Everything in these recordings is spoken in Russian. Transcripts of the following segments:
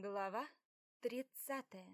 Глава тридцатая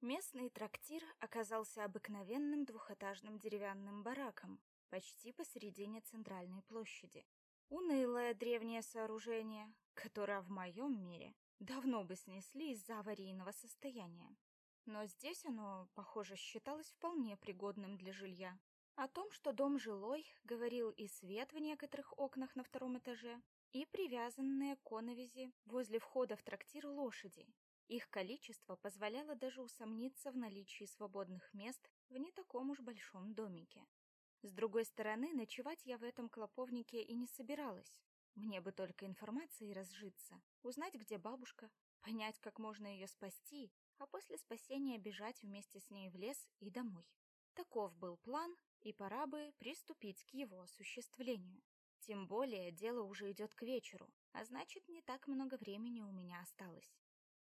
Местный трактир оказался обыкновенным двухэтажным деревянным бараком, почти посередине центральной площади. Унылое древнее сооружение, которое в моем мире давно бы снесли из-за аварийного состояния. Но здесь оно, похоже, считалось вполне пригодным для жилья. О том, что дом жилой, говорил и свет в некоторых окнах на втором этаже, и привязанные к коновизи возле входа в трактир лошади. Их количество позволяло даже усомниться в наличии свободных мест в не таком уж большом домике. С другой стороны, ночевать я в этом клоповнике и не собиралась. Мне бы только информацией разжиться, узнать, где бабушка, понять, как можно ее спасти, а после спасения бежать вместе с ней в лес и домой. Таков был план, и пора бы приступить к его осуществлению. Тем более дело уже идет к вечеру, а значит, не так много времени у меня осталось.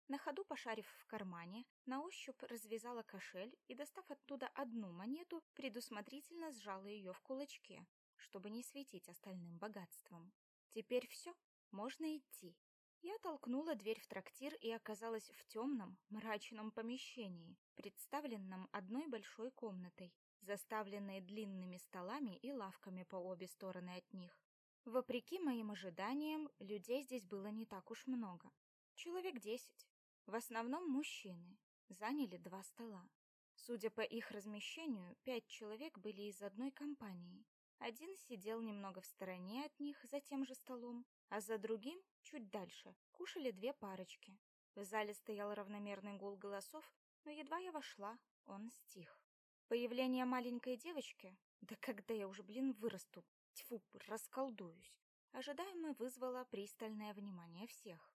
На ходу пошарив в кармане, на ощупь развязала кошель и, достав оттуда одну монету, предусмотрительно сжала ее в кулачке, чтобы не светить остальным богатством. Теперь все, можно идти. Я толкнула дверь в трактир и оказалась в темном, мрачном помещении, представленном одной большой комнатой, заставленной длинными столами и лавками по обе стороны от них. Вопреки моим ожиданиям, людей здесь было не так уж много. Человек десять. В основном мужчины. Заняли два стола. Судя по их размещению, пять человек были из одной компании. Один сидел немного в стороне от них за тем же столом, а за другим, чуть дальше, кушали две парочки. В зале стоял равномерный гул голосов, но едва я вошла, он стих. Появление маленькой девочки, да когда я уже, блин, вырасту, Тьфу, расколдуюсь. Ожидаемо вызвало пристальное внимание всех.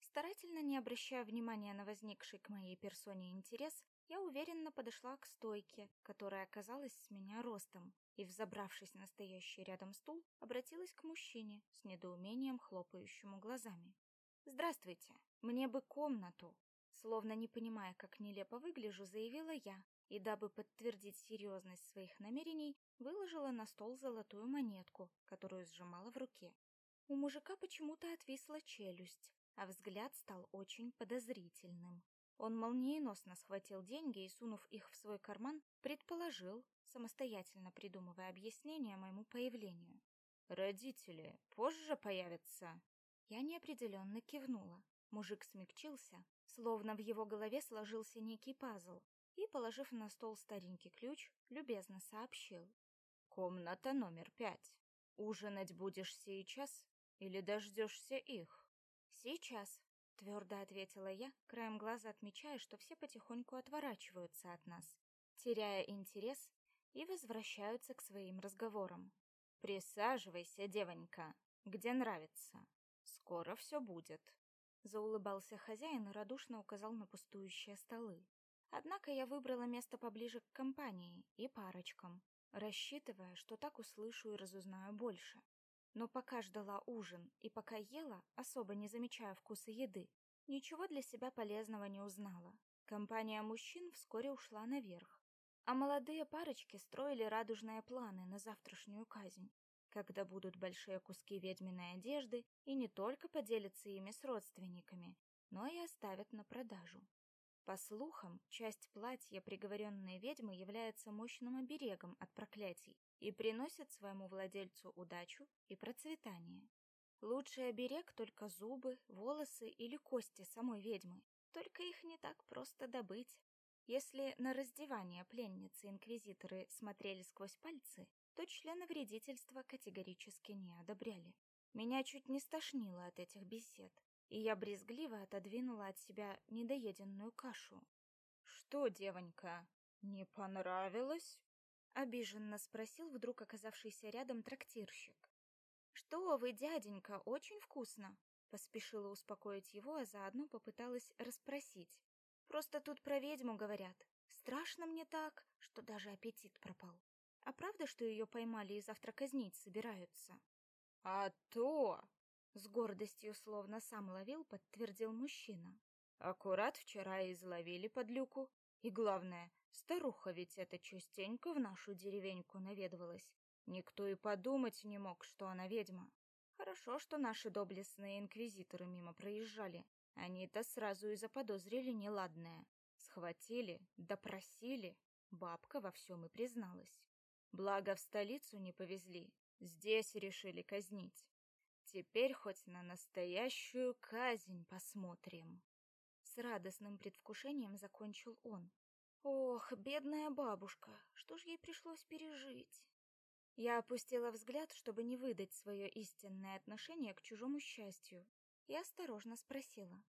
Старательно не обращая внимания на возникший к моей персоне интерес, я уверенно подошла к стойке, которая оказалась с меня ростом, и, взобравшись на стоящий рядом стул, обратилась к мужчине с недоумением хлопающему глазами. «Здравствуйте, мне бы комнату!» Словно не понимая, как нелепо выгляжу, заявила я, и, дабы подтвердить серьезность своих намерений, выложила на стол золотую монетку, которую сжимала в руке. У мужика почему-то отвисла челюсть, а взгляд стал очень подозрительным. Он молниеносно схватил деньги и, сунув их в свой карман, предположил, самостоятельно придумывая объяснение моему появлению. «Родители позже появятся?» Я неопределенно кивнула. Мужик смягчился, словно в его голове сложился некий пазл, и, положив на стол старенький ключ, любезно сообщил. «Комната номер пять. Ужинать будешь сейчас или дождешься их?» «Сейчас», — твердо ответила я, краем глаза отмечая, что все потихоньку отворачиваются от нас, теряя интерес и возвращаются к своим разговорам. «Присаживайся, девонька, где нравится. Скоро все будет». Заулыбался хозяин и радушно указал на пустующие столы. Однако я выбрала место поближе к компании и парочкам, рассчитывая, что так услышу и разузнаю больше. Но пока ждала ужин и пока ела, особо не замечая вкуса еды, ничего для себя полезного не узнала. Компания мужчин вскоре ушла наверх, а молодые парочки строили радужные планы на завтрашнюю казнь, когда будут большие куски ведьминой одежды и не только поделятся ими с родственниками, но и оставят на продажу. По слухам, часть платья приговоренной ведьмы является мощным оберегом от проклятий и приносит своему владельцу удачу и процветание. Лучший оберег только зубы, волосы или кости самой ведьмы, только их не так просто добыть. Если на раздевание пленницы инквизиторы смотрели сквозь пальцы, то члены вредительства категорически не одобряли. Меня чуть не стошнило от этих бесед и я брезгливо отодвинула от себя недоеденную кашу. «Что, девонька, не понравилось?» — обиженно спросил вдруг оказавшийся рядом трактирщик. «Что вы, дяденька, очень вкусно!» Поспешила успокоить его, а заодно попыталась расспросить. «Просто тут про ведьму говорят. Страшно мне так, что даже аппетит пропал. А правда, что ее поймали и завтра казнить собираются?» «А то!» С гордостью, словно сам ловил, подтвердил мужчина. Аккурат вчера изловили подлюку. И главное, старуха ведь эта частенько в нашу деревеньку наведывалась. Никто и подумать не мог, что она ведьма. Хорошо, что наши доблестные инквизиторы мимо проезжали. Они-то сразу и заподозрили неладное. Схватили, допросили. Бабка во всем и призналась. Благо в столицу не повезли. Здесь решили казнить. Теперь хоть на настоящую казнь посмотрим. С радостным предвкушением закончил он. Ох, бедная бабушка, что ж ей пришлось пережить? Я опустила взгляд, чтобы не выдать свое истинное отношение к чужому счастью, и осторожно спросила.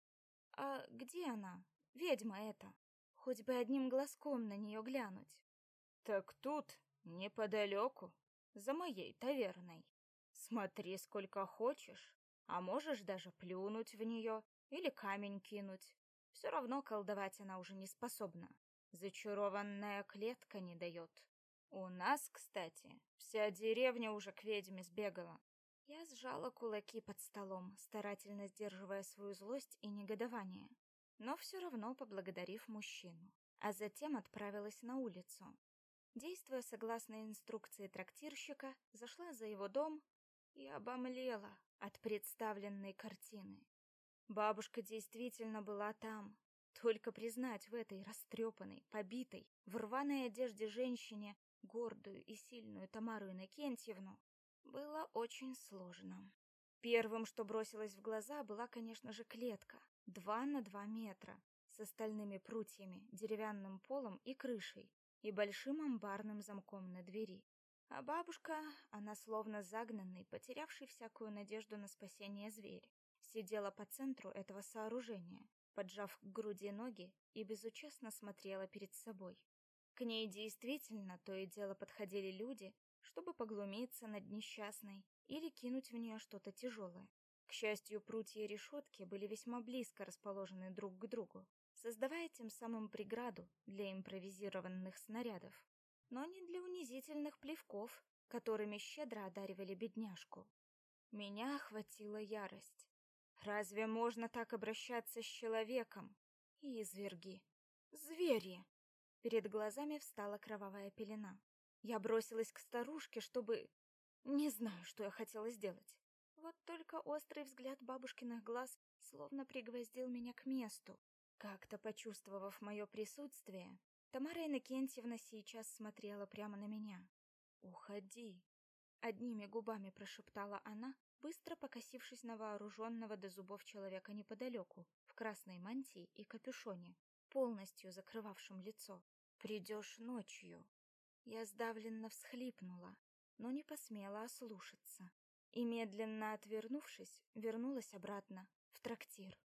«А где она, ведьма эта? Хоть бы одним глазком на нее глянуть». «Так тут, неподалеку, за моей таверной. Смотри сколько хочешь, а можешь даже плюнуть в нее или камень кинуть. Все равно колдовать она уже не способна. Зачарованная клетка не дает. У нас, кстати, вся деревня уже к ведьме сбегала. Я сжала кулаки под столом, старательно сдерживая свою злость и негодование, но все равно поблагодарив мужчину, а затем отправилась на улицу. Действуя согласно инструкции трактирщика, зашла за его дом и обомлела от представленной картины. Бабушка действительно была там. Только признать в этой растрепанной, побитой, в рваной одежде женщине гордую и сильную Тамару Иннокентьевну было очень сложно. Первым, что бросилось в глаза, была, конечно же, клетка. Два на два метра, с остальными прутьями, деревянным полом и крышей, и большим амбарным замком на двери. А бабушка, она словно загнанный, потерявший всякую надежду на спасение зверь, сидела по центру этого сооружения, поджав к груди ноги и безучастно смотрела перед собой. К ней действительно то и дело подходили люди, чтобы поглумиться над несчастной или кинуть в нее что-то тяжелое. К счастью, прутья решетки были весьма близко расположены друг к другу, создавая тем самым преграду для импровизированных снарядов, но не для унизительных плевков, которыми щедро одаривали бедняжку. Меня охватила ярость. Разве можно так обращаться с человеком? Изверги. Звери. Перед глазами встала кровавая пелена. Я бросилась к старушке, чтобы... Не знаю, что я хотела сделать. Вот только острый взгляд бабушкиных глаз словно пригвоздил меня к месту. Как-то почувствовав мое присутствие, Тамара Иннокентьевна сейчас смотрела прямо на меня. «Уходи!» — одними губами прошептала она, быстро покосившись на вооруженного до зубов человека неподалеку, в красной мантии и капюшоне, полностью закрывавшем лицо. «Придешь ночью». Я сдавленно всхлипнула, но не посмела ослушаться, и, медленно отвернувшись, вернулась обратно в трактир.